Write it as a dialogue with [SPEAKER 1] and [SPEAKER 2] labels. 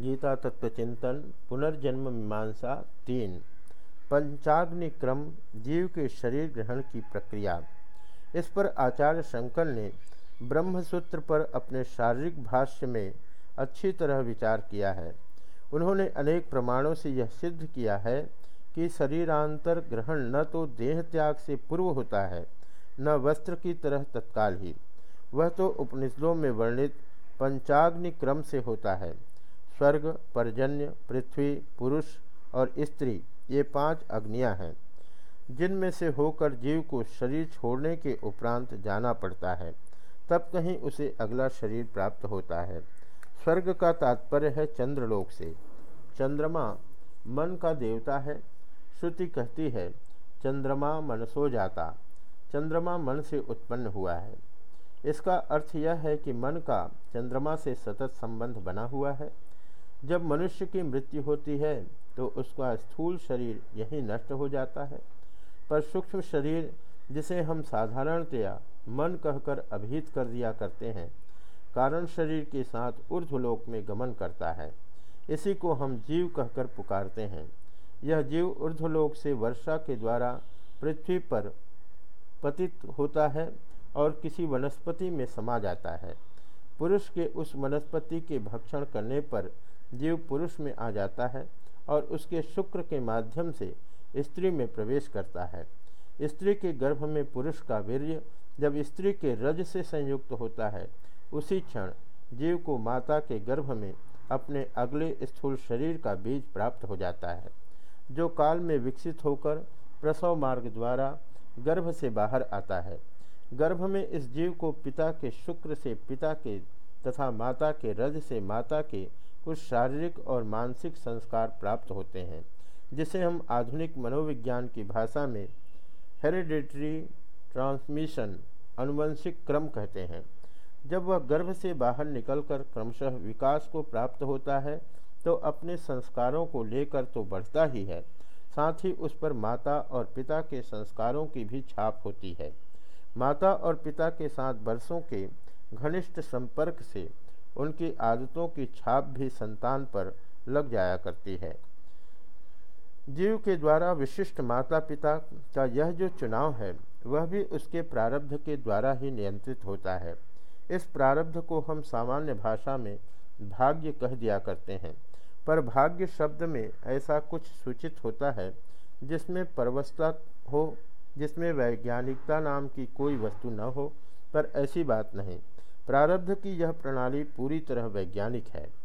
[SPEAKER 1] गीता तत्वचिंतन पुनर्जन्म मीमांसा तीन। पंचाग्नि क्रम, जीव के शरीर ग्रहण की प्रक्रिया। इस पर आचार्य शंकर ने ब्रह्मसूत्र पर अपने शारीरिक भाष्य में अच्छी तरह विचार किया है। उन्होंने अनेक प्रमाणों से यह सिद्ध किया है कि शरीरांतर ग्रहण न तो देह त्याग से पूर्व होता है, न वस्त्र की तरह तत्काल ही। वह तो उपनिषदों में वर्णित पंचाग्नि क्रम से होता है। स्वर्ग, परजन्य, पृथ्वी, पुरुष और स्त्री, ये पाँच अग्नियाँ हैं, जिनमें से होकर जीव को शरीर छोड़ने के उपरांत जाना पड़ता है। तब कहीं उसे अगला शरीर प्राप्त होता है। स्वर्ग का तात्पर्य है चंद्रलोक से। चंद्रमा मन का देवता है। श्रुति कहती है, चंद्रमा मन सो जाता। चंद्रमा मन से उत्पन्न हुआ है। इसका अर्थ यह है कि मन का चंद्रमा से सतत संबंध बना हुआ है। जब मनुष्य की मृत्यु होती है तो उसका स्थूल शरीर यही नष्ट हो जाता है। पर सूक्ष्म शरीर, जिसे हम साधारणतया मन कहकर अभिहित कर दिया करते हैं, कारण शरीर के साथ ऊर्ध्वलोक में गमन करता है। इसी को हम जीव कहकर पुकारते हैं। यह जीव ऊर्ध्वलोक से वर्षा के द्वारा पृथ्वी पर पतित होता है और किसी वनस्पति में समा जाता है। पुरुष के उस वनस्पति के भक्षण करने पर जीव पुरुष में आ जाता है और उसके शुक्र के माध्यम से स्त्री में प्रवेश करता है। स्त्री के गर्भ में पुरुष का वीर्य जब स्त्री के रज से संयुक्त होता है, उसी क्षण जीव को माता के गर्भ में अपने अगले स्थूल शरीर का बीज प्राप्त हो जाता है, जो काल में विकसित होकर प्रसव मार्ग द्वारा गर्भ से बाहर आता है। गर्भ में इस जीव को पिता के शुक्र से पिता के तथा माता के रज से माता के कुछ शारीरिक और मानसिक संस्कार प्राप्त होते हैं, जिसे हम आधुनिक मनोविज्ञान की भाषा में हेरिडेटरी ट्रांसमिशन अनुवंशिक क्रम कहते हैं। जब वह गर्भ से बाहर निकलकर क्रमशः विकास को प्राप्त होता है तो अपने संस्कारों को लेकर तो बढ़ता ही है, साथ ही उस पर माता और पिता के संस्कारों की भी छाप होती है। माता और पिता के साथ बरसों के घनिष्ठ संपर्क से उनकी आदतों की छाप भी संतान पर लग जाया करती है। जीव के द्वारा विशिष्ट माता पिता का यह जो चुनाव है, वह भी उसके प्रारब्ध के द्वारा ही नियंत्रित होता है। इस प्रारब्ध को हम सामान्य भाषा में भाग्य कह दिया करते हैं। पर भाग्य शब्द में ऐसा कुछ सूचित होता है, जिसमें परवस्ता हो, जिसमें वैज्ञानिकता नाम की कोई वस्तु न हो, पर ऐसी बात नहीं। प्रारब्ध की यह प्रणाली पूरी तरह वैज्ञानिक है।